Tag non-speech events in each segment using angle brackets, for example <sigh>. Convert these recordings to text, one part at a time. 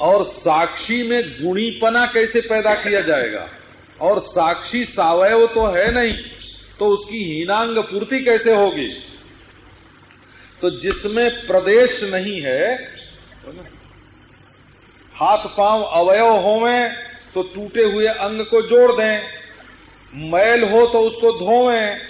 और साक्षी में गुणीपना कैसे पैदा किया जाएगा? और साक्षी सावयव तो है नहीं तो उसकी हीनांग पूर्ति कैसे होगी? तो जिसमें प्रदेश नहीं है, हाथ पाँव अवयव होवे तो टूटे हुए अंग को जोड़ दें, मैल हो तो उसको धोवें।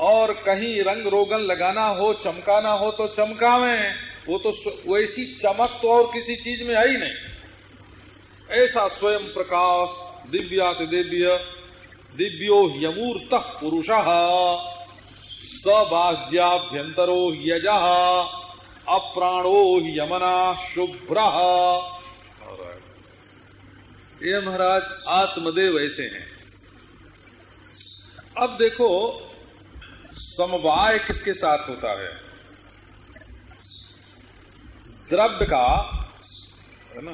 और कहीं रंग रोगन लगाना हो, चमकाना हो तो चमकावें। वो तो वैसी चमक तो और किसी चीज़ में है ही नहीं। ऐसा स्वयं प्रकाश दिव्याति दिव्य, दिव्यो यमूर्त पुरुष, सबाह्याभ्यंतरो यज, अप्राणो यमना शुभ्र। ये महाराज आत्मदेव ऐसे हैं। अब देखो, समवाय किसके साथ होता है? द्रव्य का, है ना?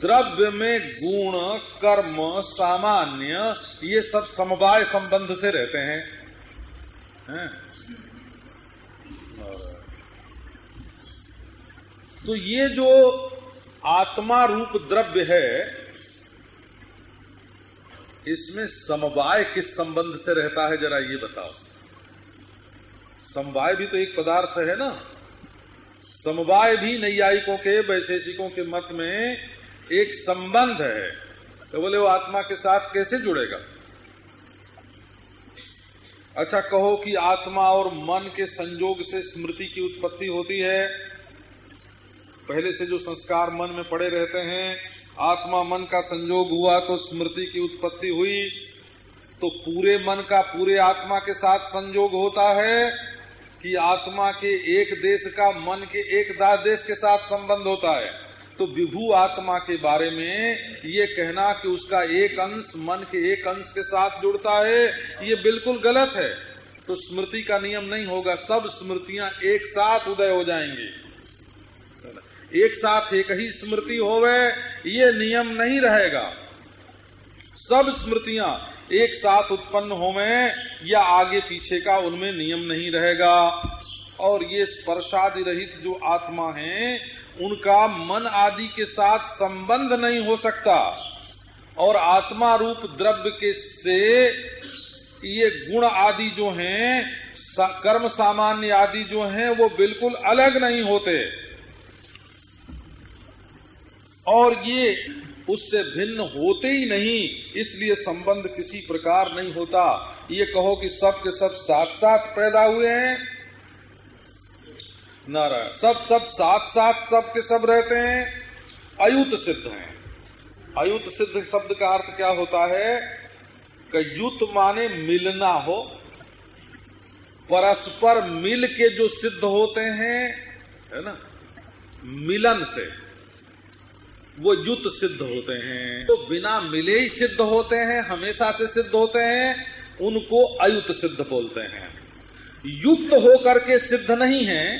द्रव्य में गुण, कर्म, सामान्य, ये सब समवाय संबंध से रहते हैं। है? तो ये जो आत्मा रूप द्रव्य है, इसमें समवाय किस संबंध से रहता है, जरा ये बताओ। समवाय भी तो एक पदार्थ है ना? समवाय भी नैयायिकों के, वैशेषिकों के मत में एक संबंध है। तो बोले, वो आत्मा के साथ कैसे जुड़ेगा? अच्छा कहो कि आत्मा और मन के संयोग से स्मृति की उत्पत्ति होती है। पहले से जो संस्कार मन में पड़े रहते हैं, आत्मा मन का संयोग हुआ तो स्मृति की उत्पत्ति हुई तो पूरे मन का पूरे आत्मा के साथ संयोग होता है। कि आत्मा के एक देश का मन के एक देश के साथ संबंध होता है। तो विभू आत्मा के बारे में ये कहना कि उसका एक अंश मन के एक अंश के साथ जुड़ता है, ये बिल्कुल गलत है। तो स्मृति का नियम नहीं होगा, सब स्मृतियाँ एक साथ उदय हो जाएँगी। एक साथ एक ही स्मृति होवे, ये नियम नहीं रहेगा। सब स्मृतियाँ एक साथ उत्पन्न होवे या आगे पीछे का उनमें नियम नहीं रहेगा। और ये स्पर्शादि रहित जो आत्मा है, उनका मन आदि के साथ संबंध नहीं हो सकता। और आत्मा रूप द्रव्य के से ये गुण आदि जो हैं कर्म सामान्य आदि जो हैं, वो बिल्कुल अलग नहीं होते। और ये उससे भिन्न होते ही नहीं, इसलिए संबंध किसी प्रकार नहीं होता। ये कहो कि सब के सब साथ साथ पैदा हुए हैं? नारायण, सब सब साथ साथ सब के सब रहते हैं? अयुत सिद्ध हैं। अयुत सिद्ध शब्द का अर्थ क्या होता है? कि युत माने मिलना हो। परस्पर मिल के जो सिद्ध होते हैं, है ना? मिलन से। वो युत सिद्ध होते हैं। तो बिना मिले ही सिद्ध होते हैं हमेशा से सिद्ध होते हैं उनको अयुत सिद्ध बोलते हैं। युक्त होकर के सिद्ध नहीं है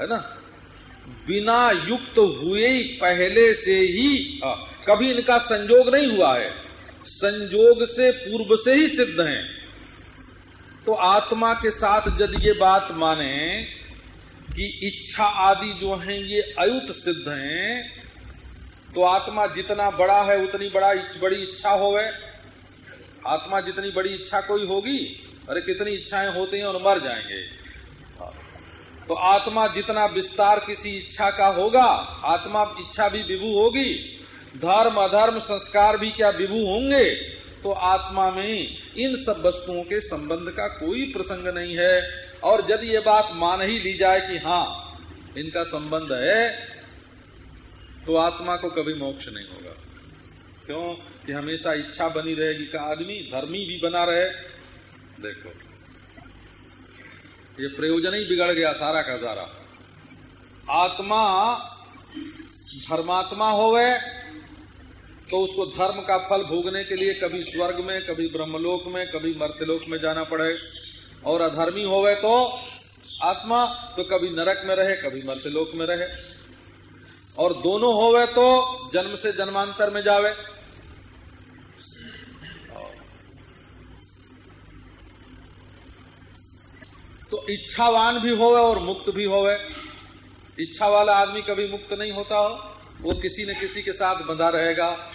है ना? बिना युक्त हुए ही पहले से ही आ, कभी इनका संयोग नहीं हुआ है। संयोग से पूर्व से ही सिद्ध हैं। तो आत्मा के साथ यदि ये बात माने कि इच्छा आदि जो हैं ये अयुत सिद्ध हैं तो आत्मा जितना बड़ा है, उतनी बड़ा बड़ी इच्छा होवे। आत्मा जितनी बड़ी इच्छा कोई होगी, अरे कितनी इच्छाएँ होती हैं और मर जाएँगे। तो आत्मा जितना विस्तार किसी इच्छा का होगा, आत्मा इच्छा भी विभू होगी। धर्म, अधर्म संस्कार भी क्या विभू होंगे? तो आत्मा में इन सब वस्तुओं के संबंध का कोई प्रसंग नहीं है। और यदि ये बात मान ही ली जाए कि हाँ इनका संबंध है तो आत्मा को कभी मोक्ष नहीं होगा। क्यों? कि हमेशा इच्छा बनी रहेगी का आदमी धर्मी भी बना रहे। देखो, ये प्रयोजन ही बिगड़ गया सारा का सारा। आत्मा धर्मात्मा होवे तो उसको धर्म का फल भोगने के लिए कभी स्वर्ग में, कभी ब्रह्मलोक में, कभी मर्त्यलोक में जाना पड़े। और अधर्मी होवे तो आत्मा तो कभी नरक में रहे, कभी मर्त्यलोक में रहे। और दोनों होवे तो जन्म से जन्मांतर में जावे। तो इच्छावान भी होवे और मुक्त भी होवे। इच्छा वाला आदमी कभी मुक्त नहीं होता हो। वो किसी न किसी के साथ बंधा रहेगा।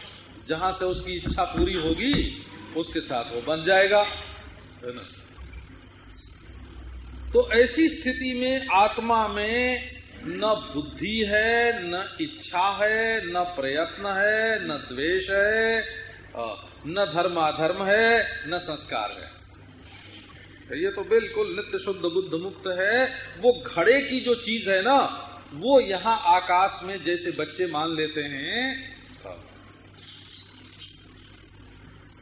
जहाँ से उसकी इच्छा पूरी होगी, उसके साथ वो बन जाएगा। है ना? तो ऐसी स्थिति में आत्मा में न बुद्धि है, न इच्छा है, न प्रयत्न है, न द्वेष है न धर्म अधर्म है, न संस्कार है। ये तो बिल्कुल नित्य शुद्ध बुद्ध मुक्त है। वो घड़े की जो चीज़ है ना, वो यहाँ आकाश में जैसे बच्चे मान लेते हैं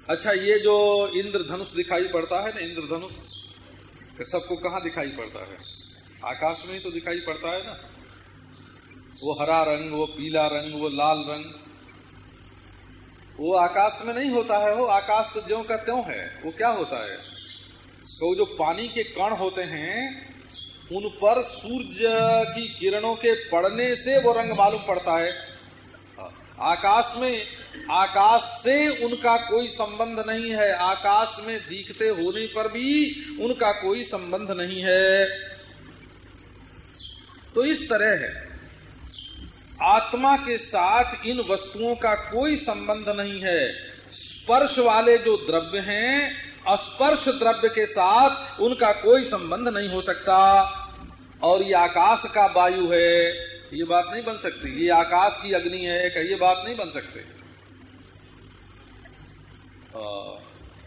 अच्छा ये जो इंद्रधनुष दिखाई पड़ता है ना, इंद्रधनुष सबको कहा दिखाई पड़ता है? आकाश में ही तो दिखाई पड़ता है ना। वो हरा रंग, वो पीला रंग, वो लाल रंग। वो आकाश में नहीं होता है, वो आकाश तो ज्यो का त्यों है। वो क्या होता है? तो जो पानी के कण होते हैं, उन पर सूर्य की किरणों के पड़ने से वो रंग मालूम पड़ता है। आकाश में, आकाश से उनका कोई संबंध नहीं है। आकाश में दिखते होने पर भी उनका कोई संबंध नहीं है। तो इस तरह है। आत्मा के साथ इन वस्तुओं का कोई संबंध नहीं है। स्पर्श वाले जो द्रव्य हैं स्पर्श द्रव्य के साथ उनका कोई संबंध नहीं हो सकता। और ये आकाश का वायु है, ये बात नहीं बन सकती। ये आकाश की अग्नि है ये बात नहीं बन सकते।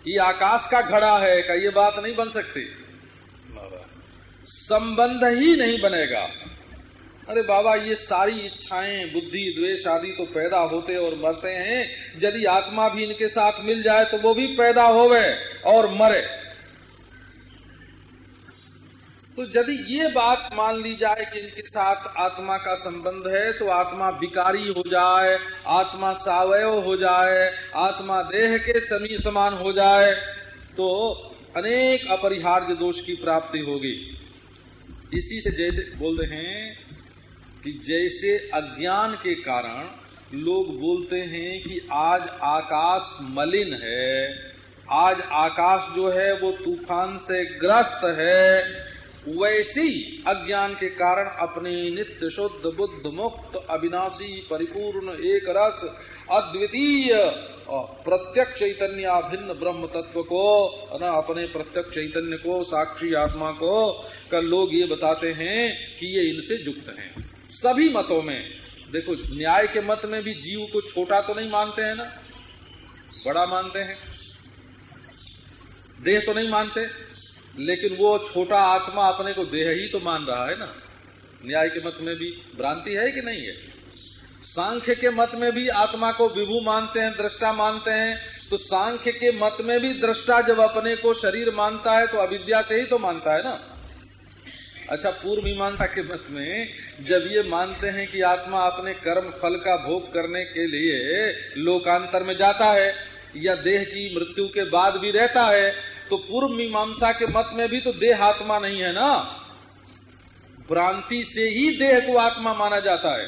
ये आकाश का घड़ा है, ये बात नहीं बन सकती। संबंध ही नहीं बनेगा। अरे बाबा, ये सारी इच्छाएँ, बुद्धि, द्वेष आदि तो पैदा होते और मरते हैं। यदि आत्मा भी इनके साथ मिल जाए तो वो भी पैदा होवे और मरे। तो यदि ये बात मान ली जाए कि इनके साथ आत्मा का संबंध है तो आत्मा विकारी हो जाए, आत्मा सावयव हो जाए, आत्मा देह के समी समान हो जाए तो अनेक अपरिहार्य दोष की प्राप्ति होगी। इसी से जैसे बोल रहे हैं कि जैसे अज्ञान के कारण लोग बोलते हैं कि आज आकाश मलिन है, आज आकाश जो है वो तूफ़ान से ग्रस्त है, वैसी अज्ञान के कारण अपने नित्य शुद्ध बुद्ध मुक्त अविनाशी परिपूर्ण एक रस अद्वितीय प्रत्यक्ष चैतन्य भिन्न ब्रह्म तत्व को, ना अपने प्रत्यक्ष चैतन्य को, साक्षी आत्मा को कर लोग ये बताते हैं कि ये इनसे युक्त हैं। सभी मतों में। देखो, न्याय के मत में भी जीव को छोटा तो नहीं मानते हैं ना? बड़ा मानते हैं। देह तो नहीं मानते, लेकिन वो छोटा आत्मा अपने को देह ही तो मान रहा है ना? न्याय के मत में भी भ्रांति है कि नहीं है? सांख्य के मत में भी आत्मा को विभू मानते हैं, दृष्टा मानते हैं तो सांख्य के मत में भी दृष्टा जब अपने को शरीर मानता है तो अविद्या से ही तो मानता है ना? अच्छा पूर्व मीमांसा के मत में जब ये मानते हैं कि आत्मा अपने कर्म, फल का भोग करने के लिए लोकांतर में जाता है या देह की मृत्यु के बाद भी रहता है तो पूर्व मीमांसा के मत में भी तो देह आत्मा नहीं है ना? भ्रांति से ही देह को आत्मा माना जाता है।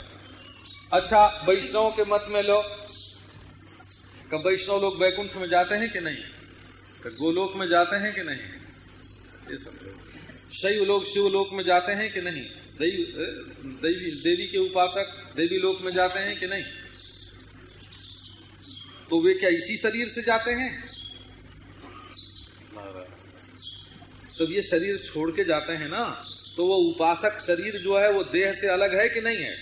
अच्छा वैष्णव के मत में लो। कब वैष्णव लोग वैकुंठ में जाते हैं कि नहीं? गोलोक में जाते हैं कि नहीं? ये सब शैव लोग शिवलोक में जाते हैं कि नहीं? देवी देवी देवी के उपासक देवी लोक में जाते हैं कि नहीं? तो वे क्या इसी शरीर से जाते हैं? तो ये शरीर छोड़ के जाते हैं ना तो वो उपासक शरीर जो है वो देह से अलग है कि नहीं है?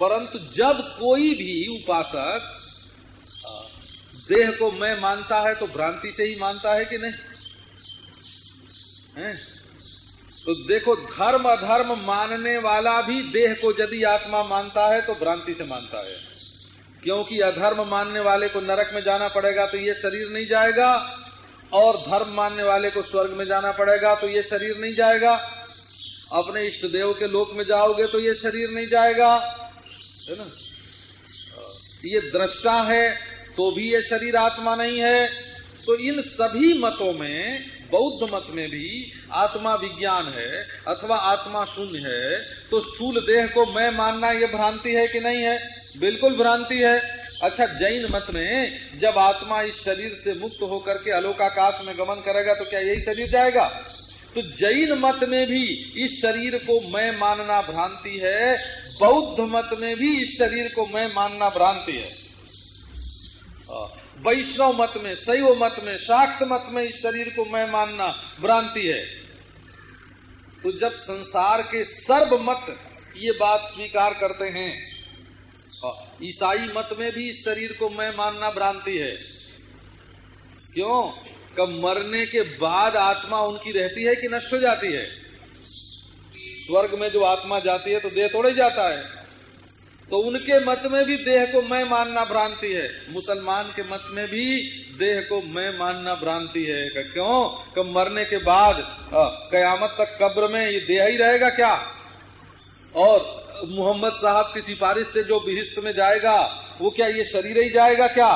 परंतु जब कोई भी उपासक देह को मैं मानता है तो भ्रांति से ही मानता है कि नहीं? है? तो देखो, धर्म अधर्म मानने वाला भी देह को यदि आत्मा मानता है तो भ्रांति से मानता है। क्योंकि अधर्म मानने वाले को नरक में जाना पड़ेगा तो ये शरीर नहीं जाएगा, और धर्म मानने वाले को स्वर्ग में जाना पड़ेगा तो ये शरीर नहीं जाएगा। अपने इष्ट देव के लोक में जाओगे तो ये शरीर नहीं जाएगा। है ना? ये दृष्टा है तो भी ये शरीर आत्मा नहीं है। तो इन सभी मतों में बौद्ध मत में भी आत्मा विज्ञान है अथवा आत्मा शून्य है तो स्थूल देह को मैं मानना ये भ्रांति है कि नहीं है? बिल्कुल भ्रांति है। अच्छा जैन मत में जब आत्मा इस शरीर से मुक्त होकर के अलोकाकाश में गमन करेगा तो क्या यही शरीर जाएगा? तो जैन मत में भी इस शरीर को मैं मानना भ्रांति है, बौद्ध मत में भी इस शरीर को मैं मानना भ्रांति है। वैष्णव मत में, शैव मत में, शाक्त मत में इस शरीर को मैं मानना भ्रांति है। तो जब संसार के सर्व मत ये बात स्वीकार करते हैं ईसाई मत में भी इस शरीर को मैं मानना भ्रांति है। क्यों? कब मरने के बाद आत्मा उनकी रहती है कि नष्ट हो जाती है? स्वर्ग में जो आत्मा जाती है तो देह तोड़े जाता है। तो उनके मत में भी देह को मैं मानना भ्रांति है। मुसलमान के मत में भी देह को मैं मानना भ्रांति है। क्यों? कब मरने के बाद कयामत तक कब्र में ये देह ही रहेगा क्या? और मोहम्मद साहब की सिफारिश से जो बिहिस्त में जाएगा, वो क्या ये शरीर ही जाएगा क्या?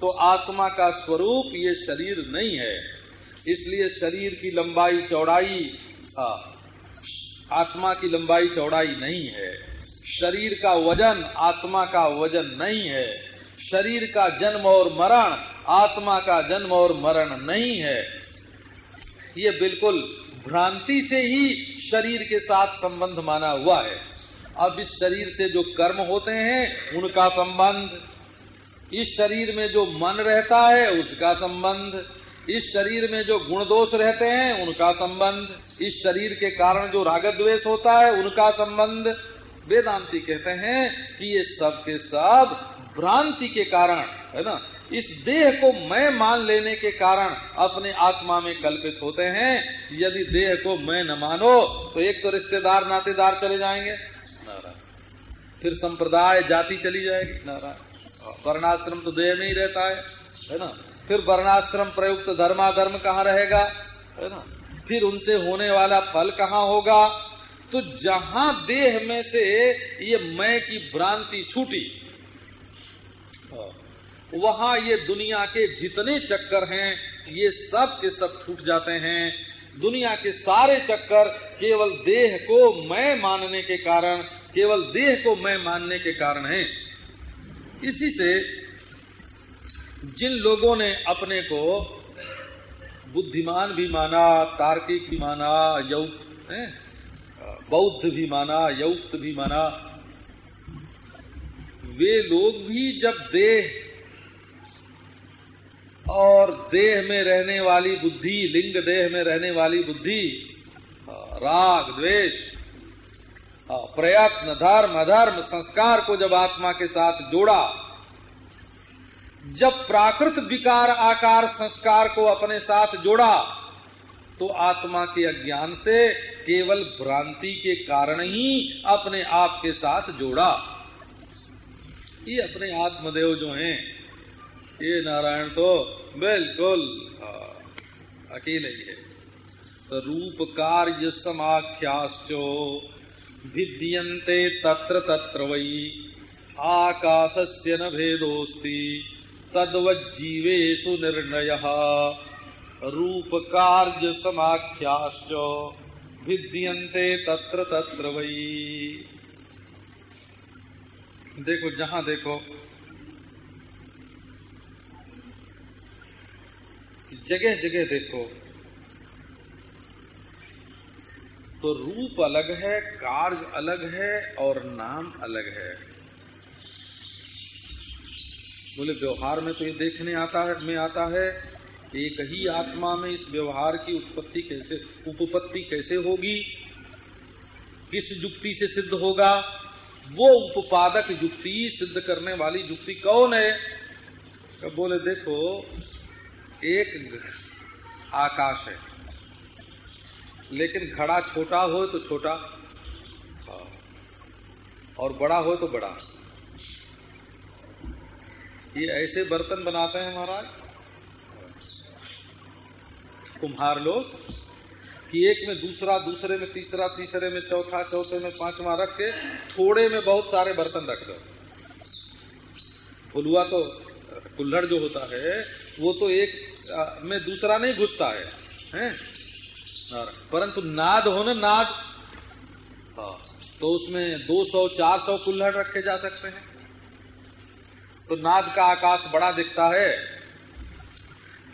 तो आत्मा का स्वरूप ये शरीर नहीं है। इसलिए शरीर की लंबाई चौड़ाई आत्मा की लंबाई चौड़ाई नहीं है। शरीर का वज़न, आत्मा का वज़न नहीं है। शरीर का जन्म और मरण, आत्मा का जन्म और मरण नहीं है। ये बिल्कुल भ्रांति से ही शरीर के साथ संबंध माना हुआ है। अब इस शरीर से जो कर्म होते हैं, उनका संबंध। इस शरीर में जो मन रहता है, उसका संबंध। इस शरीर में जो गुण दोष रहते हैं, उनका संबंध। इस शरीर के कारण जो राग द्वेष होता है, उनका संबंध। वेदांति कहते हैं कि ये सब के सब भ्रांति के कारण है ना? इस देह को मैं मान लेने के कारण अपने आत्मा में कल्पित होते हैं। यदि देह को मैं न मानो तो एक तो रिश्तेदार नातेदार चले जाएँगे। फिर संप्रदाय जाति चली जाएगी। नारायण। वर्णाश्रम तो देह में ही रहता है है ना? फिर वर्णाश्रम प्रयुक्त धर्माधर्म कहाँ रहेगा है ना? फिर उनसे होने वाला फल कहाँ होगा? तो जहाँ देह में से ये मैं की भ्रांति छूटी। वहाँ ये दुनिया के जितने चक्कर हैं, ये सब के सब छूट जाते हैं। दुनिया के सारे चक्कर केवल देह को मैं मानने के कारण, केवल देह को मैं मानने के कारण हैं। इसी से जिन लोगों ने अपने को बुद्धिमान भी माना, तार्किक भी माना यौक्त बौद्ध भी माना, यौक्त भी माना। वे लोग भी जब देह और देह में रहने वाली बुद्धि, लिंग देह में रहने वाली बुद्धि राग, द्वेष प्रयत्न, धर्म, अधर्म, संस्कार को जब आत्मा के साथ जोड़ा, जब प्राकृत विकार, आकार, संस्कार को अपने साथ जोड़ा तो आत्मा के अज्ञान से केवल भ्रांति के कारण ही अपने आप के साथ जोड़ा। ये अपने आत्मदेव जो हैं, ये नारायण तो बिल्कुल अकेले ही है। तो रूप कार्य समाख्याश्चो, भिद्यन्ते तत्र तत्र वै, आकाशस्य न भेदोऽस्ति, तद्वज्जीवेषु निर्णयः। रूपकार्यसमाख्याश्च भिद्यन्ते तत्र तत्र वही देखो, जहाँ देखो जगह जगह देखो तो रूप अलग है, कार्य अलग है और नाम अलग है। बोले, व्यवहार में तो ये देखने आता है, में आता है एक ही आत्मा में इस व्यवहार की उत्पत्ति कैसे, उपपत्ति कैसे होगी? किस युक्ति से सिद्ध होगा? वो उपपादक युक्ति सिद्ध करने वाली युक्ति कौन है? तो बोले, देखो, एक आकाश है। लेकिन घड़ा छोटा हो तो छोटा, और बड़ा हो तो बड़ा। ये ऐसे बर्तन बनाते हैं महाराज। कुम्हार लोग कि एक में दूसरा दूसरे में तीसरा तीसरे में चौथा चौथे में पांचवा रख के थोड़े में बहुत सारे बर्तन रख दो। फुलुआ तो कुल्हड़ जो होता है वो तो एक में दूसरा नहीं घुसता है हैं? परंतु नाद हो ना नाद हाँ, तो उसमें 200 400 कुल्हड़ रखे जा सकते हैं। तो नाद का आकाश बड़ा दिखता है।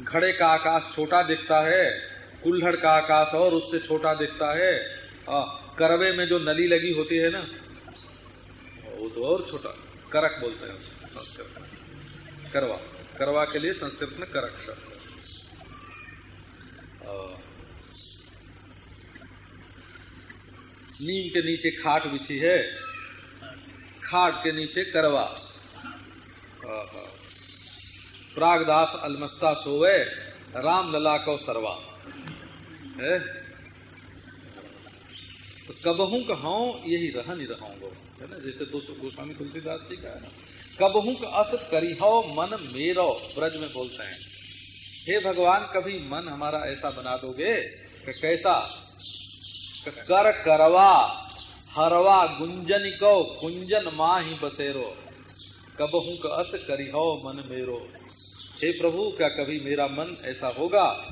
घड़े का आकाश छोटा दिखता है कुल्हड़ का आकाश और उससे छोटा दिखता है। आ, करवे में जो नली लगी होती है ना वो तो और छोटा करक बोलते हैं संस्कृत में। करवा करवा के लिए संस्कृत में करक शब्द। नीम के नीचे खाट बिछी है खाट के नीचे करवा। प्रागदास अलमस्ता सोवे राम लला को सरवा। है? तो कबहू कहो यही रहा नहीं रहा है ना? जैसे दोस्तों गोस्वामी तुलसीदास जी का है ना? कबहू का असत करी हो मन मेरो, ब्रज में बोलते हैं। हे भगवान, कभी मन हमारा ऐसा बना दोगे कि कैसा? कर करवा, हरवा गुंजन को, कुंजन माँ ही बसेरो। कबहू का अस करी हो मन मेरो। हे प्रभु, क्या कभी मेरा मन ऐसा होगा?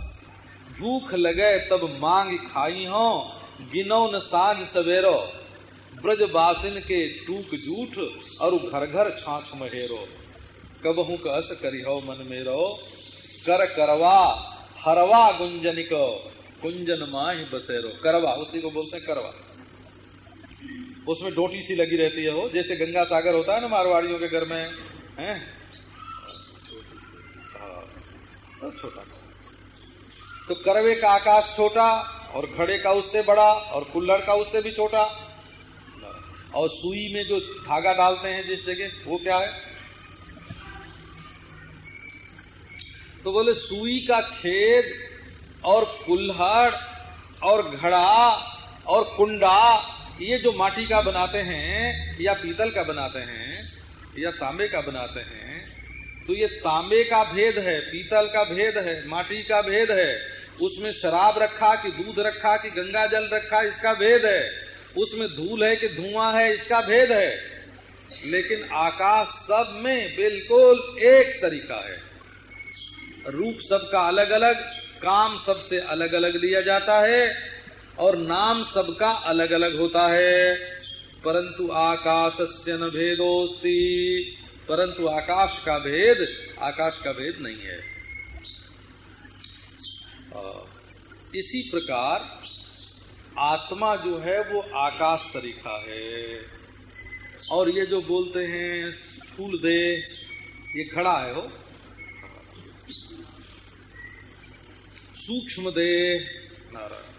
भूख लगे तब मांग खाई हो, गिनो न साझ सवेरो। ब्रज बासिन के टूक जूठ और घर घर छाछ महेरो कबहू का अस करी हो मन मेरो? कर करवा, हरवा गुंजन को कुंजन माही बसेरो। करवा, उसी को बोलते हैं करवा। उसमें डोटी सी लगी रहती है वो, जैसे गंगा सागर होता है ना मारवाड़ियों के घर में, हैं? हाँ, छोटा तो करवे का आकाश छोटा और घड़े का उससे बड़ा और कुल्लड़ का उससे भी छोटा। और सुई में जो धागा डालते हैं जिस जगह वो क्या है? तो बोले सुई का छेद और कुल्हड़ और घड़ा और कुंडा ये जो माटी का बनाते हैं या पीतल का बनाते हैं या तांबे का बनाते हैं तो ये तांबे का भेद है, पीतल का भेद है, माटी का भेद है। उसमें शराब रखा कि दूध रखा कि गंगा जल रखा, इसका भेद है। उसमें धूल है कि धुआँ है, इसका भेद है। लेकिन आकाश सब में बिल्कुल एक सरीका है। रूप सबका अलग अलग काम सबसे अलग अलग लिया जाता है और नाम सबका अलग अलग होता है। परंतु आकाश से न भेदोस्ती। परंतु आकाश का भेद, आकाश का भेद नहीं है। इसी प्रकार आत्मा जो है वो आकाश सरीखा है। और ये जो बोलते हैं फूल दे ये खड़ा है हो सूक्ष्म दे नारायण।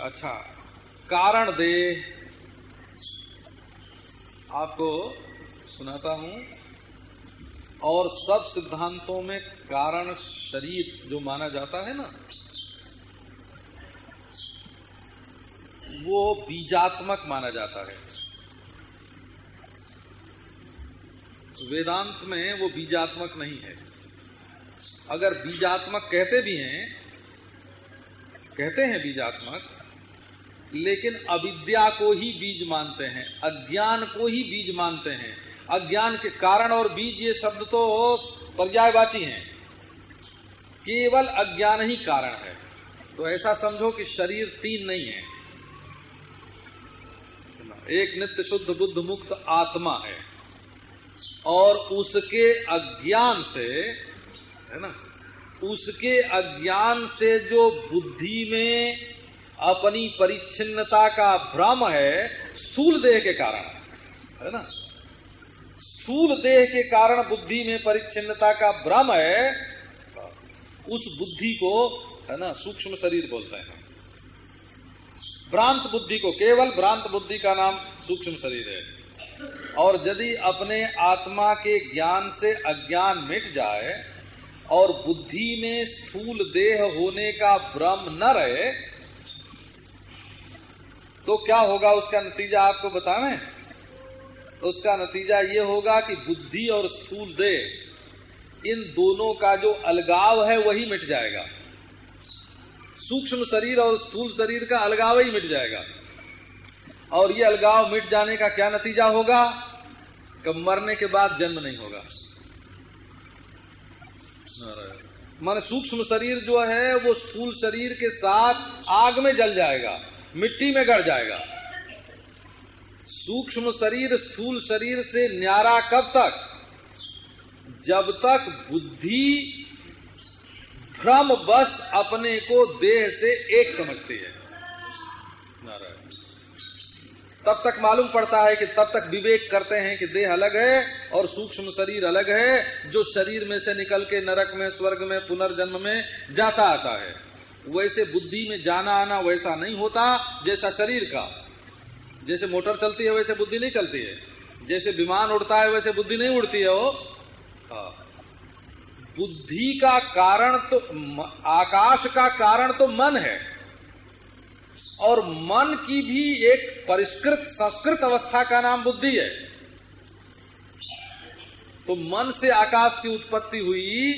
अच्छा कारण दे आपको सुनाता हूँ। और सब सिद्धांतों में कारण शरीर जो माना जाता है ना, वो बीजात्मक माना जाता है। वेदांत में वो बीजात्मक नहीं है। अगर बीजात्मक कहते भी हैं, कहते हैं बीजात्मक लेकिन अविद्या को ही बीज मानते हैं, अज्ञान को ही बीज मानते हैं। अज्ञान के कारण और बीज ये शब्द तो पर्यायवाची हैं। केवल अज्ञान ही कारण है। तो ऐसा समझो कि शरीर तीन नहीं है। एक नित्य शुद्ध बुद्ध मुक्त आत्मा है। और उसके अज्ञान से, है ना, उसके अज्ञान से जो बुद्धि में अपनी परिच्छिन्नता का भ्रम है स्थूल देह के कारण। है ना? स्थूल देह के कारण बुद्धि में परिच्छिन्नता का भ्रम है, उस बुद्धि को, है ना, सूक्ष्म शरीर बोलते हैं। भ्रांत बुद्धि को केवल भ्रांत बुद्धि का नाम सूक्ष्म शरीर है। और यदि अपने आत्मा के ज्ञान से अज्ञान मिट जाए और बुद्धि में स्थूल देह होने का भ्रम न रहे तो क्या होगा उसका नतीजा आपको बतावे? उसका नतीजा ये होगा कि बुद्धि और स्थूल देह, इन दोनों का जो अलगाव है वही मिट जाएगा। सूक्ष्म शरीर और स्थूल शरीर का अलगाव ही मिट जाएगा। और ये अलगाव मिट जाने का क्या नतीजा होगा? कि मरने के बाद जन्म नहीं होगा। मान सूक्ष्म शरीर जो है, वो स्थूल शरीर के साथ आग में जल जाएगा। मिट्टी में गड़ जाएगा। सूक्ष्म शरीर, स्थूल शरीर से न्यारा कब तक? जब तक बुद्धि भ्रम बस अपने को देह से एक समझती है। तब तक मालूम पड़ता है कि तब तक विवेक करते हैं कि देह अलग है और सूक्ष्म शरीर अलग है, जो शरीर में से निकल के नरक में, स्वर्ग में, पुनर्जन्म में जाता आता है। वैसे बुद्धि में जाना आना वैसा नहीं होता जैसा शरीर का। जैसे मोटर चलती है वैसे बुद्धि नहीं चलती है। जैसे विमान उड़ता है वैसे बुद्धि नहीं उड़ती है वो। हाँ। बुद्धि का कारण तो आकाश का कारण तो मन है। और मन की भी एक परिष्कृत संस्कृत अवस्था का नाम बुद्धि है। तो मन से आकाश की उत्पत्ति हुई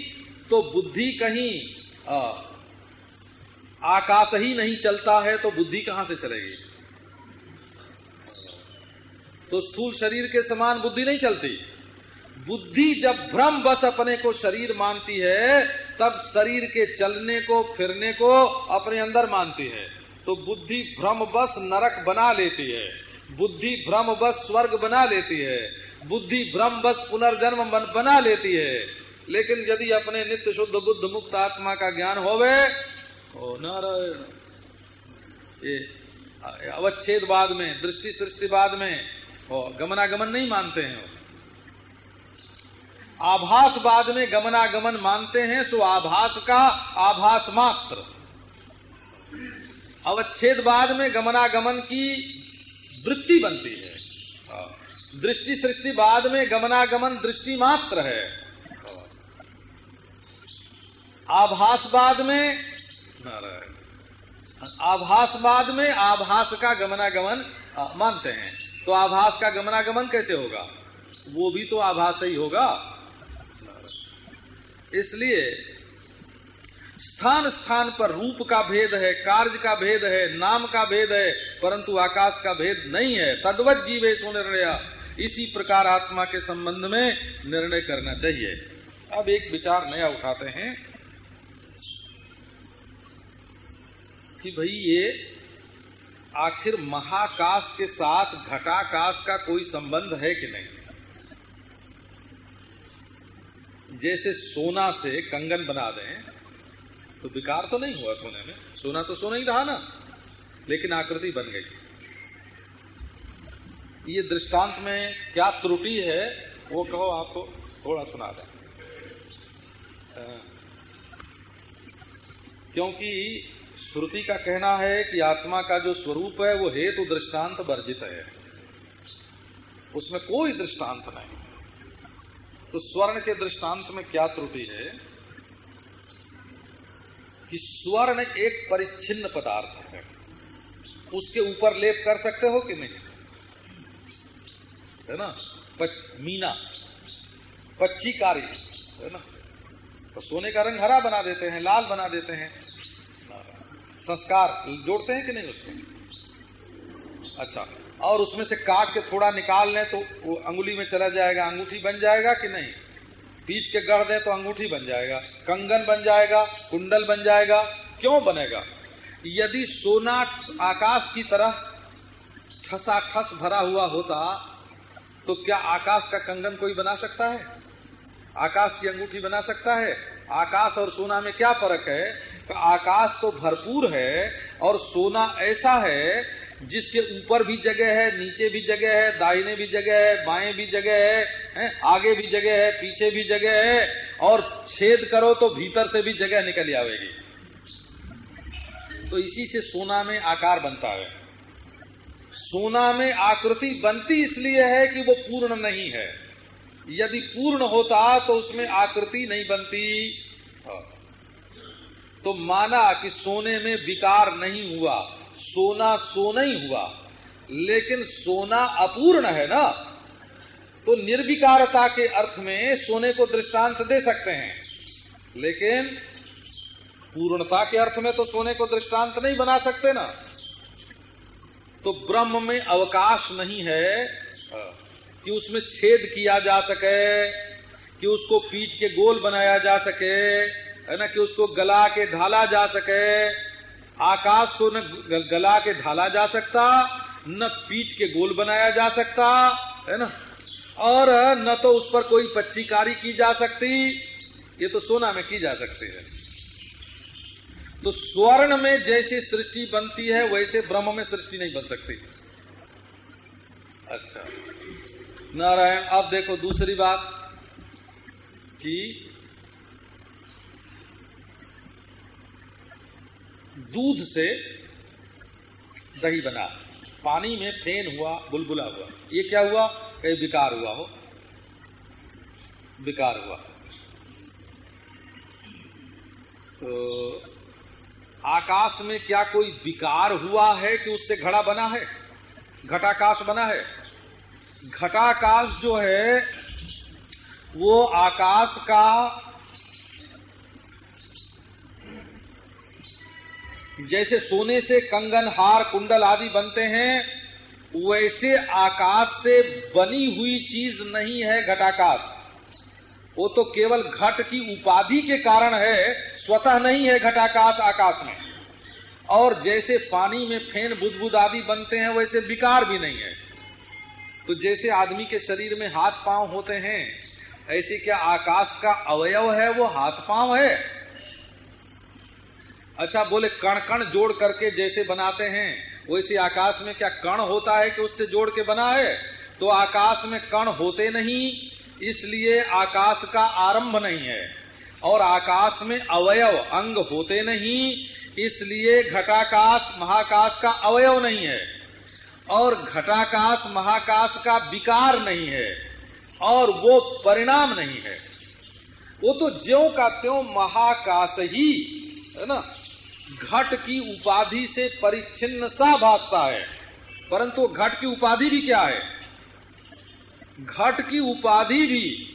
तो बुद्धि कहीं आ, आकाश ही नहीं चलता है तो बुद्धि कहाँ से चलेगी? तो स्थूल शरीर के समान बुद्धि नहीं चलती। बुद्धि जब भ्रम बस अपने को शरीर मानती है, तब शरीर के चलने को, फिरने को अपने अंदर मानती है। तो बुद्धि भ्रम बस नरक बना लेती है। बुद्धि भ्रम बस स्वर्ग बना लेती है। बुद्धि भ्रम बस पुनर्जन्म बना लेती है। लेकिन यदि अपने नित्य शुद्ध बुद्ध मुक्त आत्मा का ज्ञान होवे नारायण। ये, अवच्छेद बाद में, दृष्टि सृष्टि बाद में। ओ, गमनागमन नहीं मानते हैं आभास बाद में गमनागमन मानते हैं, सो आभास का आभास मात्र। अवच्छेद बाद में गमनागमन की वृत्ति बनती है। दृष्टि सृष्टि बाद में गमनागमन दृष्टि मात्र है। आभास बाद में आभास बाद में आभास का गमनागमन मानते हैं। तो आभास का गमनागमन कैसे होगा? वो भी तो आभास ही होगा। इसलिए स्थान स्थान पर रूप का भेद है, कार्य का भेद है, नाम का भेद है, परंतु आकाश का भेद नहीं है। तद्वत जीव जीवे निर्णय। इसी प्रकार आत्मा के संबंध में निर्णय करना चाहिए। अब एक विचार नया उठाते हैं। कि भाई ये आखिर महाकाश के साथ घटाकाश का कोई संबंध है कि नहीं? जैसे सोना से कंगन बना दें तो विकार तो नहीं हुआ सोने में। सोना तो सोना ही रहा ना, लेकिन आकृति बन गई। ये दृष्टांत में क्या त्रुटि है, वो कहो आपको, थोड़ा सुना दें। क्योंकि श्रुति का कहना है कि आत्मा का जो स्वरूप है वो हेतु दृष्टांत वर्जित है। उसमें कोई दृष्टांत नहीं। तो स्वर्ण के दृष्टांत में क्या त्रुटि है? कि स्वर्ण एक परिच्छिन्न पदार्थ है। उसके ऊपर लेप कर सकते हो कि नहीं? है ना? पच, मीना। पच्ची कारी है ना? तो सोने का रंग हरा बना देते हैं लाल बना देते हैं। संस्कार जोड़ते हैं कि नहीं उसमें अच्छा और उसमें से काट के थोड़ा निकाल लें तो वो अंगुली में चला जाएगा, अंगूठी बन जाएगा कि नहीं? पीट के गढ़ दे तो अंगूठी बन जाएगा, कंगन बन जाएगा, कुंडल बन जाएगा, क्यों बनेगा? यदि सोना आकाश की तरह ठसा ठस भरा हुआ होता तो क्या आकाश का कंगन कोई बना सकता है? आकाश की अंगूठी बना सकता है? आकाश और सोना में क्या फ़र्क है? आकाश तो भरपूर है और सोना ऐसा है जिसके ऊपर भी जगह है नीचे भी जगह है दाहिने भी जगह है बाएँ भी जगह है, है आगे भी जगह है पीछे भी जगह है और छेद करो तो भीतर से भी जगह निकल आवेगी। तो इसी से सोना में आकार बनता है। सोना में आकृति बनती इसलिए है कि वो पूर्ण नहीं है। यदि पूर्ण होता तो उसमें आकृति नहीं बनती। हाँ। तो माना कि सोने में विकार नहीं हुआ, सोना सोना ही हुआ, लेकिन सोना अपूर्ण है ना? तो निर्विकारता के अर्थ में सोने को दृष्टांत दे सकते हैं, लेकिन पूर्णता के अर्थ में तो सोने को दृष्टांत नहीं बना सकते ना? तो ब्रह्म में अवकाश नहीं है, कि उसमें छेद किया जा सके, कि उसको पीट के गोल बनाया जा सके है ना कि उसको गला के ढाला जा सके, आकाश को न गला के ढाला जा सकता, न पीठ के गोल बनाया जा सकता, है ना? और न तो उस पर कोई पच्चीकारी की जा सकती, ये तो सोना में की जा सकती है। तो स्वर्ण में जैसी सृष्टि बनती है, वैसे ब्रह्म में सृष्टि नहीं बन सकती। अच्छा। नारायण, अब देखो दूसरी बात, कि दूध से दही बना। पानी में फेन हुआ, बुलबुला हुआ। ये क्या हुआ? कहीं विकार हुआ हो। विकार हुआ। तो आकाश में क्या कोई विकार हुआ है कि उससे घड़ा बना है? घटाकाश बना है। घटाकाश जो है, वो आकाश का जैसे सोने से कंगन, हार, कुंडल आदि बनते हैं, वैसे आकाश से बनी हुई चीज़ नहीं है घटाकाश। वो तो केवल घट की उपाधि के कारण है, स्वतः नहीं है घटाकाश आकाश में। और जैसे पानी में फेन, बुदबुद आदि बनते हैं, वैसे विकार भी नहीं है। तो जैसे आदमी के शरीर में हाथ पाँव होते हैं, ऐसे क्या आकाश का अवयव है, वो हाथ पाँव है? अच्छा बोले कण कण जोड़ करके जैसे बनाते हैं, वैसे आकाश में क्या कण होता है कि उससे जोड़ के बना है तो आकाश में कण होते नहीं, इसलिए आकाश का आरंभ नहीं है। और आकाश में अवयव अंग होते नहीं, इसलिए घटाकाश महाकाश का अवयव नहीं है। और घटाकाश महाकाश का विकार नहीं है, और वो परिणाम नहीं है। वो तो ज्यो का त्यों महाकाश ही, है ना? घट की उपाधि से परिच्छिन्न सा भासता है, परंतु घट की उपाधि भी क्या है? घट की उपाधि भी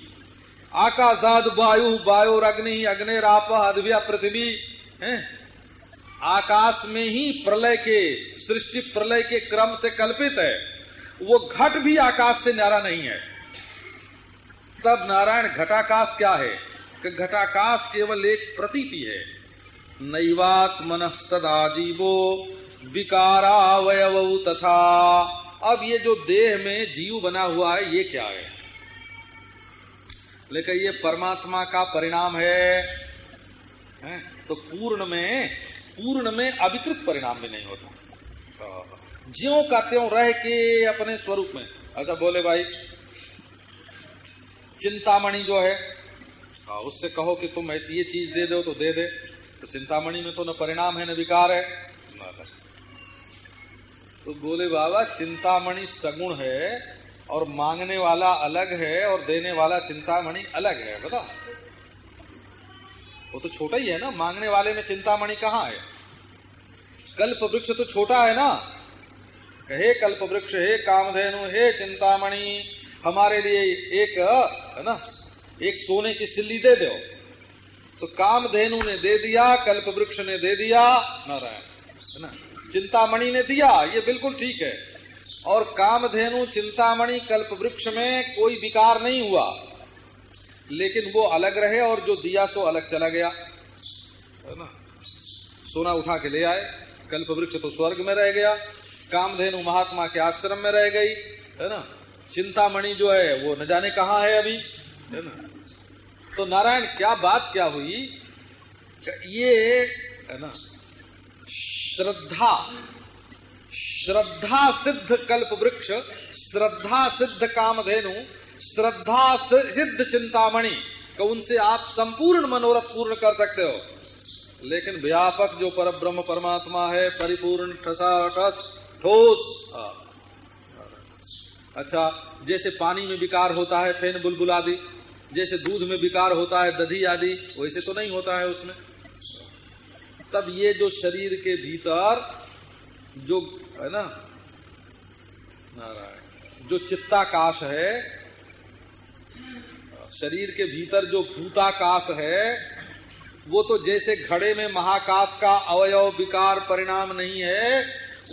आकाशाद, वायु वायु अग्नि अग्नि, राप, अद्व्या, पृथ्वी, है? आकाश में ही प्रलय के, सृष्टि प्रलय के क्रम से कल्पित है। वो घट भी आकाश से न्यारा नहीं है। तब नारायण घटाकाश क्या है? कि घटाकाश केवल एक प्रतीति है। नैवात्मन सदा जीवो विकारावयव तथा। अब ये जो देह में जीव बना हुआ है ये क्या है? लेकिन ये परमात्मा का परिणाम है, है? तो पूर्ण में पूर्ण में अविकृत परिणाम भी नहीं होता। ज्यो का त्यों रह के अपने स्वरूप में। अच्छा बोले भाई चिंतामणि जो है उससे कहो कि तुम ऐसी ये चीज़ दे दो तो दे दे। तो चिंतामणि में तो न परिणाम है, न विकार है। तो बोले, बाबा, चिंतामणि सगुण है और मांगने वाला अलग है और देने वाला चिंतामणि अलग है बता वो तो छोटा ही है ना, मांगने वाले में चिंतामणि कहाँ है? कल्प वृक्ष तो छोटा है ना। हे कल्प वृक्ष, हे कामधेनु, हे चिंतामणि, हमारे लिए एक, है ना, एक सोने की सिल्ली दे दो। तो कामधेनु ने दे दिया कल्प वृक्ष ने दे दिया, नारायण, है ना? चिंतामणि ने दिया, ये बिल्कुल ठीक है। और कामधेनु, चिंतामणि कल्प वृक्ष में कोई विकार नहीं हुआ। लेकिन वो अलग रहे और जो दिया सो अलग चला गया, है ना? सोना उठा के ले आए कल्प वृक्ष तो स्वर्ग में रह गया, कामधेनु महात्मा के आश्रम में रह गई, है ना? चिंतामणि जो है, वो न जाने कहा है अभी, है ना? तो नारायण, क्या बात क्या हुई? ये, है ना, श्रद्धा श्रद्धा सिद्ध कल्प वृक्ष, श्रद्धा सिद्ध कामधेनु, श्रद्धा सिद्ध चिंतामणि, को उनसे आप संपूर्ण मनोरथ पूर्ण कर सकते हो। लेकिन व्यापक जो पर ब्रह्म परमात्मा है, परिपूर्ण ठोस हाँ। अच्छा जैसे पानी में विकार होता है, फेन बुलबुल आदि जैसे दूध में विकार होता है, दधी आदि, वैसे तो नहीं होता है उसमें। तब ये जो शरीर के भीतर जो, है ना, नारायण, जो चित्ताकाश है, शरीर के भीतर जो भूताकाश है, वो तो जैसे घड़े में महाकाश का अवयव विकार परिणाम नहीं है,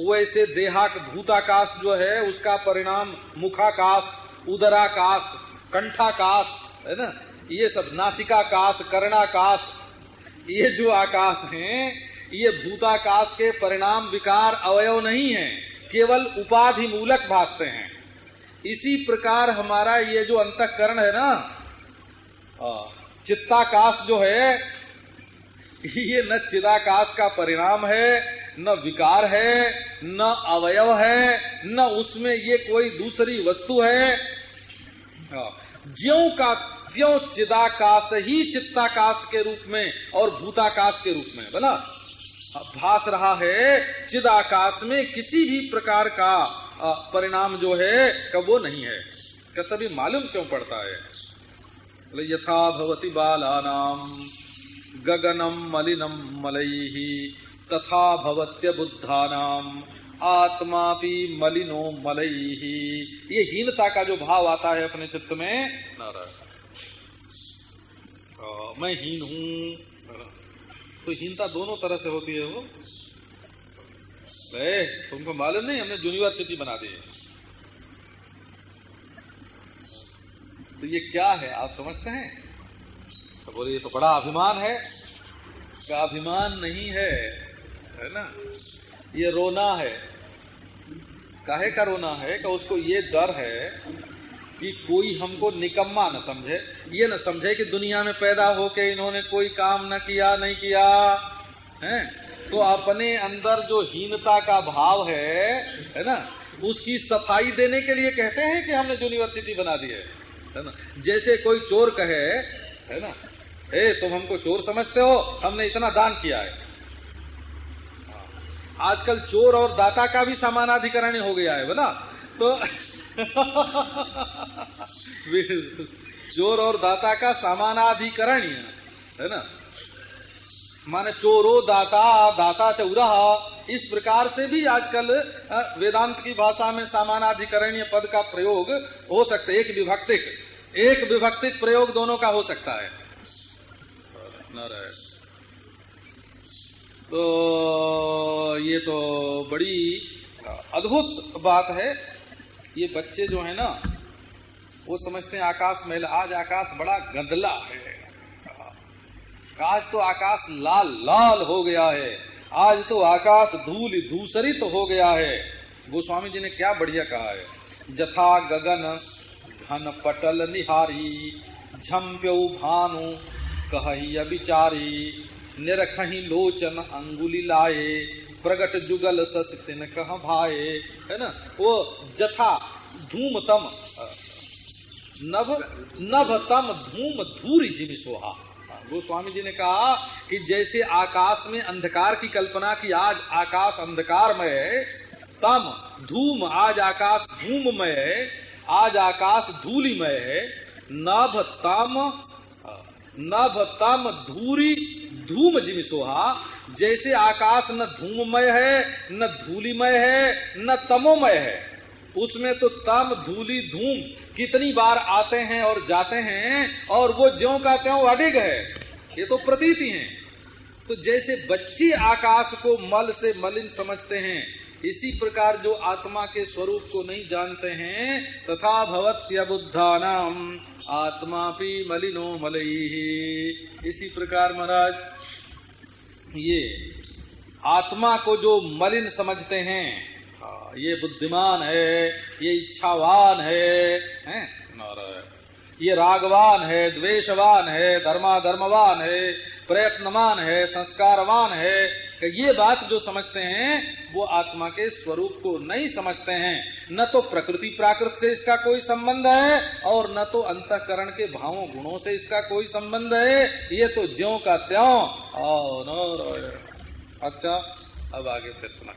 वैसे देहा भूताकाश जो है, उसका परिणाम मुखाकाश, उदराकाश, कंठाकाश है ना? ये सब नासिकाकाश कर्णाकाश ये जो आकाश हैं ये भूताकाश के परिणाम विकार अवयव नहीं है केवल उपाधि मूलक भासते हैं। इसी प्रकार हमारा ये जो अंतकरण है ना चित्ताकाश जो है <laughs> ये न चिदाकाश का परिणाम है न विकार है न अवयव है न उसमें ये कोई दूसरी वस्तु है। हाँ, ज्यो का त्यों चिदाकाश ही चित्ताकाश के रूप में और भूताकाश के रूप में बोला भास रहा है, चिदाकाश में किसी भी प्रकार का परिणाम जो है, कब वो नहीं है? कभी मालूम क्यों पड़ता है? यथा भवती बालानाम गगनम मलिनम मलई ही तथा भवत्य बुद्धानाम आत्मा भी मलिनो मलई ही ये हीनता का जो भाव आता है अपने चित्त में मैं हीन हूँ। तो हीनता दोनों तरह से होती है वो। तुमको मालूम नहीं, हमने यूनिवर्सिटी बना दी है। तो ये क्या है, आप समझते हैं? तो बोले, ये तो बड़ा अभिमान है। का अभिमान नहीं है है ना? ये रोना है। काहे का रोना है? कि उसको ये डर है कि कोई हमको निकम्मा न समझे। ये न समझे कि दुनिया में पैदा होके इन्होंने कोई काम न किया, नहीं किया। है? तो अपने अंदर जो हीनता का भाव है है ना, उसकी सफ़ाई देने के लिए कहते हैं कि हमने यूनिवर्सिटी बना दी है है ना। जैसे कोई चोर कहे, है ना, ए, तुम हमको चोर समझते हो? हमने इतना दान किया है। आजकल चोर और दाता का भी समानाधिकरण हो गया है बोला तो चोर और दाता का समानाधिकरण है ना? माने चोरो दाता दाता चौरा, इस प्रकार से भी आजकल वेदांत की भाषा में समानाधिकरणीय पद का प्रयोग हो सकता है, एक विभक्तिक एक विभक्तिक प्रयोग दोनों का हो सकता है। तो ये तो बड़ी अद्भुत बात है ये बच्चे जो है ना, वो समझते हैं आकाश महल, आज आकाश बड़ा गंदला है। आज तो आकाश लाल लाल हो गया है। आज तो आकाश धूल धूसरित तो हो गया है। गोस्वामी जी ने क्या बढ़िया कहा है? जथा गगन, घन पटल निहारी झम्प्यौ भानु, कही निरखही लोचन अंगुली लाए। प्रगट जुगल सस तिन कह भाए, है ना? वो जथा धूम तम नभ नभ तम धूम धूरी जिमी सोहा। गोस्वामी जी ने कहा कि जैसे आकाश में अंधकार की कल्पना की आज आकाश अंधकारमय है, तम धूम आज आकाश धूममय है, आज आकाश धूलिमय है नभ तम नभ तम धूरी धूम जिम सोहा, जैसे आकाश न धूममय है, न धूलिमय है, न तमोमय है। उसमें तो तम, धूली, धूम कितनी बार आते हैं और जाते हैं, और वो ज्यो का त्यों अडिग है। ये तो प्रतीति है। तो जैसे बच्चे आकाश को मल से मलिन समझते हैं, इसी प्रकार जो आत्मा के स्वरूप को नहीं जानते हैं, तथा भवत्य बुद्धानाम आत्मा पी मलिनो मलई इसी प्रकार महाराज ये आत्मा को जो मलिन समझते हैं हाँ, ये बुद्धिमान है ये इच्छावान है, है? ये रागवान है, द्वेषवान है, धर्माधर्मवान है, प्रयत्नवान है, संस्कारवान है, कि ये बात जो समझते हैं, वो आत्मा के स्वरूप को नहीं समझते हैं। न तो प्रकृति प्राकृत से इसका कोई संबंध है, और न तो अंतकरण के भावों, गुणों से इसका कोई संबंध है। ये तो ज्यो का त्यों। और अच्छा अब आगे फिर सुना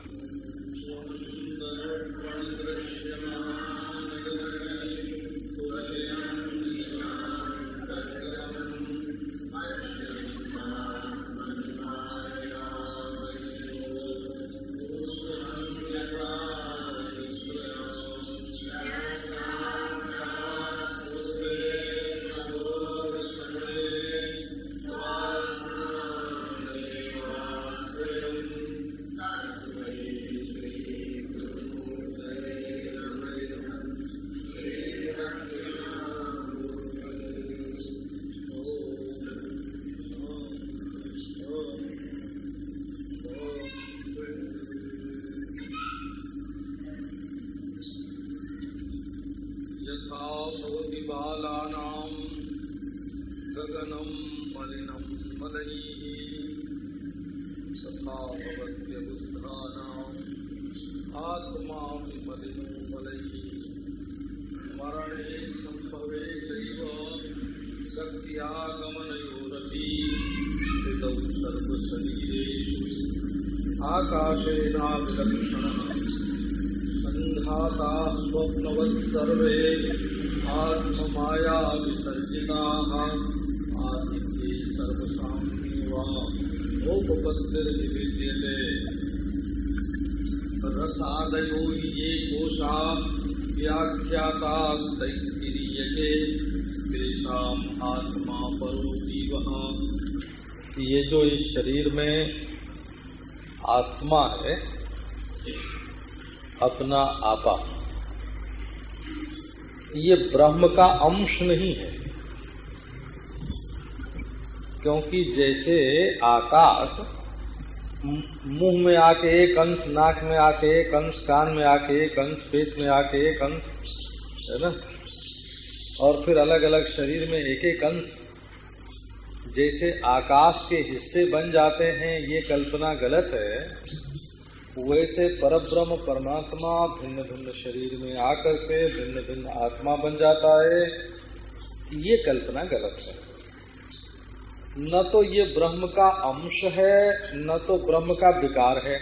व्याख्यातास्तैत्तिरीयके तेषाम् आत्मा परो जीवः। ये जो इस शरीर में आत्मा है, अपना आपा, ये ब्रह्म का अंश नहीं है। क्योंकि जैसे आकाश मुँह में आके एक अंश, नाक में आके एक अंश, कान में आके एक अंश, पेट में आके एक अंश, है ना? और फिर अलग अलग शरीर में एक एक अंश। जैसे आकाश के हिस्से बन जाते हैं, ये कल्पना गलत है। वैसे परब्रह्म परमात्मा भिन्न भिन्न शरीर में आकर के भिन्न भिन्न आत्मा बन जाता है। ये कल्पना गलत है। न तो ये ब्रह्म का अंश है, न तो ब्रह्म का विकार है।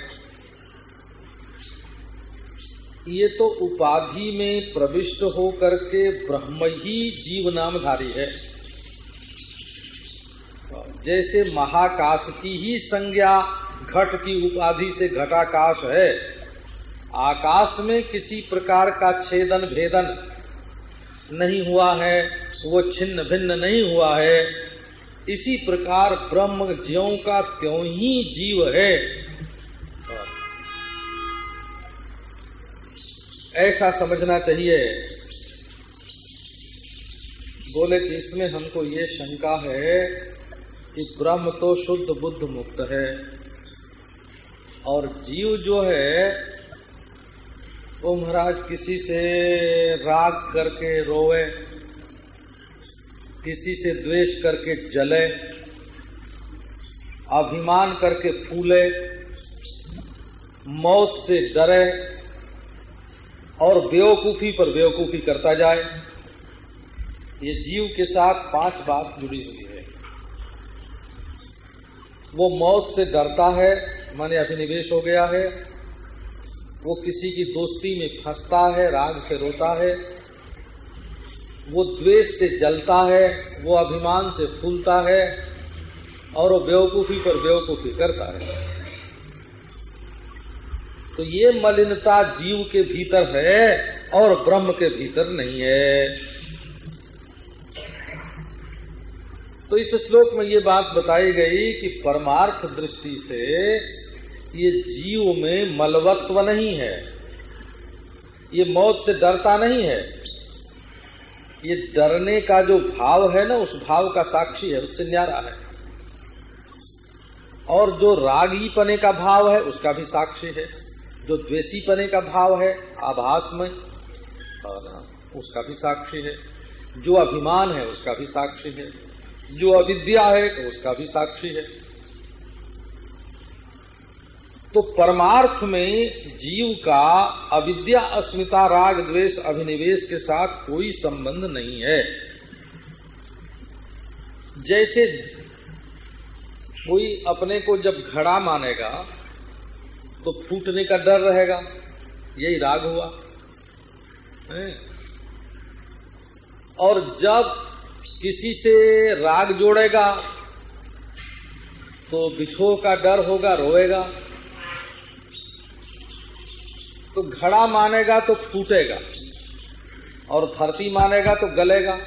ये तो उपाधि में प्रविष्ट होकर के ब्रह्म ही जीव नामधारी है। जैसे महाकाश की ही संज्ञा घट की उपाधि से घटाकाश है, आकाश में किसी प्रकार का छेदन भेदन नहीं हुआ है, वो छिन्न भिन्न नहीं हुआ है इसी प्रकार ब्रह्म ज्यों का त्यों ही जीव है। ऐसा समझना चाहिए। बोले कि इसमें हमको ये शंका है कि ब्रह्म तो शुद्ध बुद्ध मुक्त है और जीव जो है, वो महाराज किसी से राग करके रोवे किसी से द्वेष करके जले, अभिमान करके फूले, मौत से डरे और बेवकूफ़ी पर बेवकूफ़ी करता जाए, ये जीव के साथ पाँच बात जुड़ी हुई है। वो मौत से डरता है, माने अभिनिवेश हो गया है। वो किसी की दोस्ती में फंसता है, राग से रोता है। वो द्वेष से जलता है, वो अभिमान से फूलता है, और वो बेवकूफ़ी पर बेवकूफ़ी करता है। तो ये मलिनता जीव के भीतर है और ब्रह्म के भीतर नहीं है। तो इस श्लोक में ये बात बताई गई कि परमार्थ दृष्टि से ये जीव में मलवत्व नहीं है। ये मौत से डरता नहीं है। ये डरने का जो भाव है ना, उस भाव का साक्षी है, उससे न्यारा है। और जो रागी पने का भाव है, उसका भी साक्षी है। जो द्वेषी पने का भाव है, आभास में उसका भी साक्षी है। जो अभिमान है, उसका भी साक्षी है। जो अविद्या है, उसका भी साक्षी है। तो परमार्थ में जीव का अविद्या, अस्मिता, राग, द्वेष, अभिनिवेश के साथ कोई संबंध नहीं है। जैसे कोई अपने को जब घड़ा मानेगा तो फूटने का डर रहेगा। यही राग हुआ? और जब किसी से राग जोड़ेगा तो बिछो का डर होगा, रोएगा। तो घड़ा मानेगा तो फूटेगा, और धरती मानेगा तो गलेगा,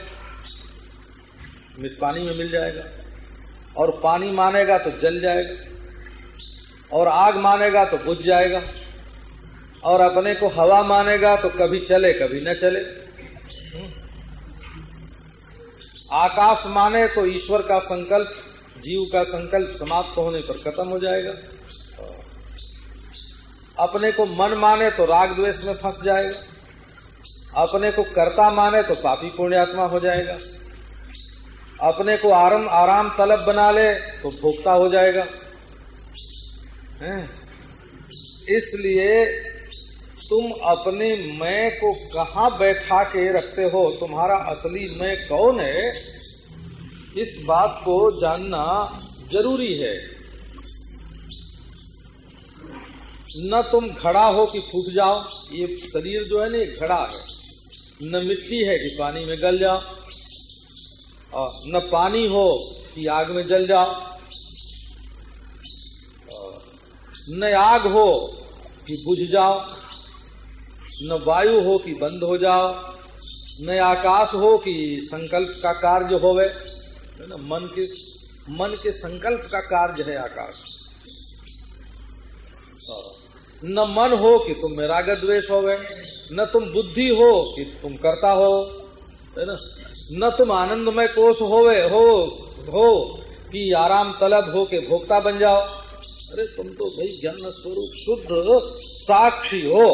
मिस पानी में मिल जाएगा, और पानी मानेगा तो जल जाएगा, और आग मानेगा तो बुझ जाएगा, और अपने को हवा मानेगा तो कभी चले, कभी न चले। आकाश माने तो ईश्वर का संकल्प, जीव का संकल्प समाप्त होने पर खत्म हो जाएगा। अपने को मन माने तो राग द्वेष में फंस जाएगा। अपने को कर्ता माने तो पापी पुण्यात्मा हो जाएगा। अपने को आराम आराम तलब बना ले तो भोक्ता हो जाएगा। इसलिए तुम अपने मैं को कहा बैठा के रखते हो? तुम्हारा असली मैं कौन है? इस बात को जानना ज़रूरी है। न तुम घड़ा हो कि फूट जाओ, ये शरीर जो है ना घड़ा है। न मिट्टी है कि पानी में गल जाओ, और न पानी हो कि आग में जल जाओ। न आग हो कि बुझ जाओ, न वायु हो कि बंद हो जाओ, न आकाश हो कि संकल्प का कार्य होवे। है ना, मन के मन के संकल्प का कार्य है आकाश। न मन हो कि तुम में राग द्वेष होवे न तुम बुद्धि हो कि तुम करता हो, है ना? न तुम आनंदमय कोष होवे, हो हो कि आराम तलब हो के भोक्ता बन जाओ। अरे तुम तो भाई ज्ञान स्वरूप शुद्ध साक्षी हो।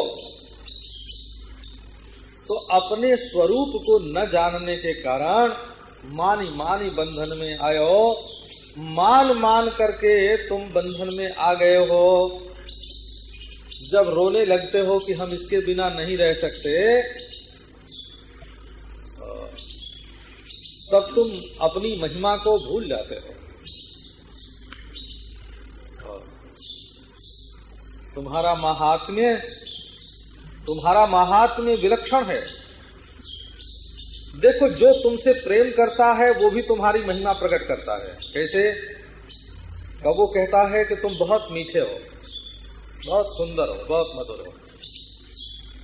तो अपने स्वरूप को न जानने के कारण मानी मानी बंधन में आयो। मान मान करके तुम बंधन में आ गए हो। जब रोने लगते हो कि हम इसके बिना नहीं रह सकते, तब तुम अपनी महिमा को भूल जाते हो। तुम्हारा महात्म्य तुम्हारा महात्म्य विलक्षण है। देखो, जो तुमसे प्रेम करता है, वो भी तुम्हारी महिमा प्रकट करता है। कैसे? कब वो कहता है कि तुम बहुत मीठे हो। बहुत सुंदर हो, बहुत मधुर हो।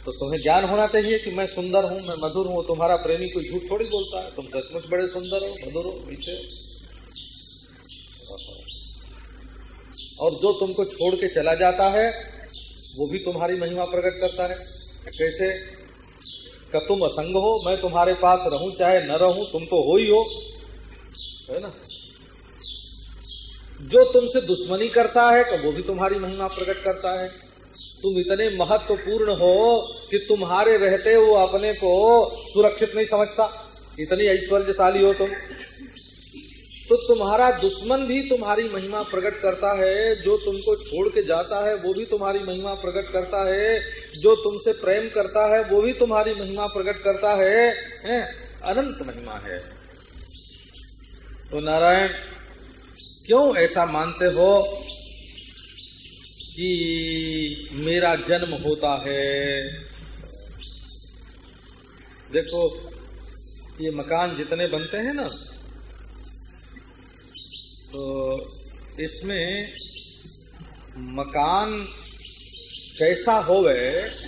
तो तुम्हें ज्ञान होना चाहिए कि मैं सुंदर हूँ, मैं मधुर हूँ, तुम्हारा प्रेमी कोई झूठ थोड़ी बोलता है? तुम सचमुच बड़े सुंदर हो, मधुर हो, मीठे और जो तुमको छोड़ के चला जाता है, वो भी तुम्हारी महिमा प्रकट करता है। कैसे? का तुम असंग हो, मैं तुम्हारे पास रहूँ, चाहे न रहूँ तुम तो हो ही हो। है ना? जो तुमसे दुश्मनी करता है तो वो भी तुम्हारी महिमा प्रकट करता है। तुम इतने महत्वपूर्ण हो कि तुम्हारे रहते वो अपने को सुरक्षित नहीं समझता। इतनी ऐश्वर्यशाली हो तुम। तो तुम्हारा दुश्मन भी तुम्हारी महिमा प्रकट करता है। जो तुमको छोड़ के जाता है वो भी तुम्हारी महिमा प्रकट करता है। जो तुमसे प्रेम करता है वो भी तुम्हारी महिमा प्रकट करता है, है? अनंत महिमा है। तो नारायण क्यों ऐसा मानते हो कि मेरा जन्म होता है? देखो, ये मकान जितने बनते हैं ना तो इसमें मकान कैसा होवे,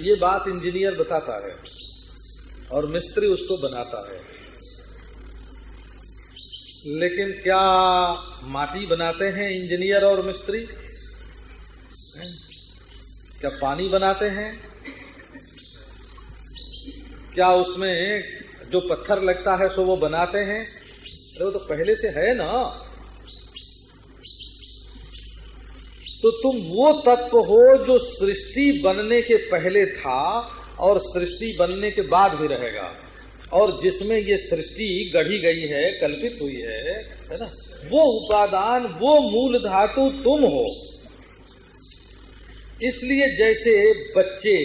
ये बात इंजीनियर बताता है और मिस्त्री उसको बनाता है। लेकिन क्या माटी बनाते हैं इंजीनियर और मिस्त्री? क्या पानी बनाते हैं? क्या उसमें जो पत्थर लगता है सो वो बनाते हैं? अरे वो तो पहले से है ना। तो तुम वो तत्व हो जो सृष्टि बनने के पहले था और सृष्टि बनने के बाद भी रहेगा। और जिसमें ये सृष्टि गढ़ी गई है, कल्पित हुई है है ना? वो उपादान, वो मूल धातु तुम हो। इसलिए जैसे बच्चे,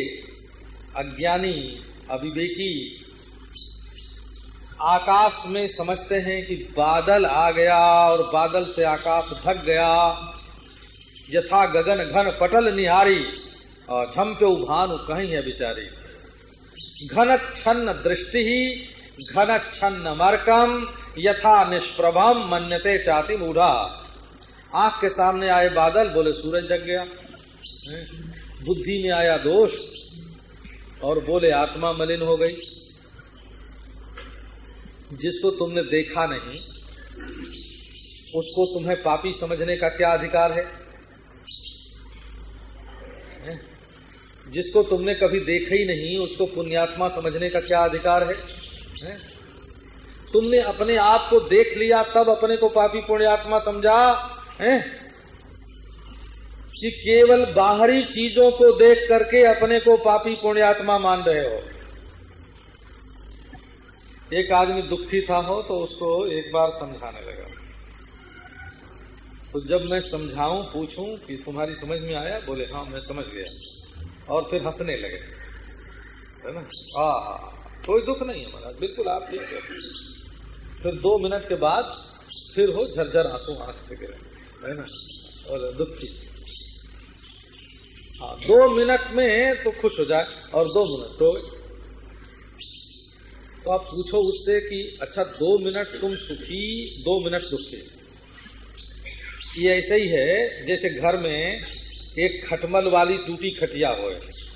अज्ञानी, अविवेकी आकाश में समझते हैं कि बादल आ गया और बादल से आकाश ढक गया, यथा गगन घन पटल निहारी और झम्पे भानु कहीं है बिचारी। घन छन्न दृष्टि ही घन छन्न मरकम यथा निष्प्रभम मन्यते चाति मूढ़ा। आँख के सामने आए बादल, बोले, सूरज जग गया। बुद्धि में आया दोष, और बोले, आत्मा मलिन हो गई। जिसको तुमने देखा नहीं, उसको तुम्हें पापी समझने का क्या अधिकार है? जिसको तुमने कभी देखा ही नहीं उसको पुण्यात्मा समझने का क्या अधिकार है, है? तुमने अपने आप को देख लिया तब अपने को पापी पुण्यात्मा समझा है? कि केवल बाहरी चीज़ों को देख करके अपने को पापी पुण्यात्मा मान रहे हो। एक आदमी दुखी था हो तो उसको एक बार समझाने लगा। तो जब मैं समझाऊं पूछूँ कि तुम्हारी समझ में आया बोले हाँ मैं समझ गया। और फिर हंसने लगे। है ना? आ कोई दुख नहीं है महाराज, बिल्कुल आप ठीक है। फिर दो मिनट के बाद फिर हो झरझर आँसू आँख से गिरे, है ना? और दुखी। हाँ दो मिनट में तो खुश हो जाए और दो मिनट तो तो आप पूछो उससे कि अच्छा दो मिनट तुम सुखी, दो मिनट दुखी ये ऐसे ही है, जैसे घर में एक खटमल वाली टूटी खटिया हो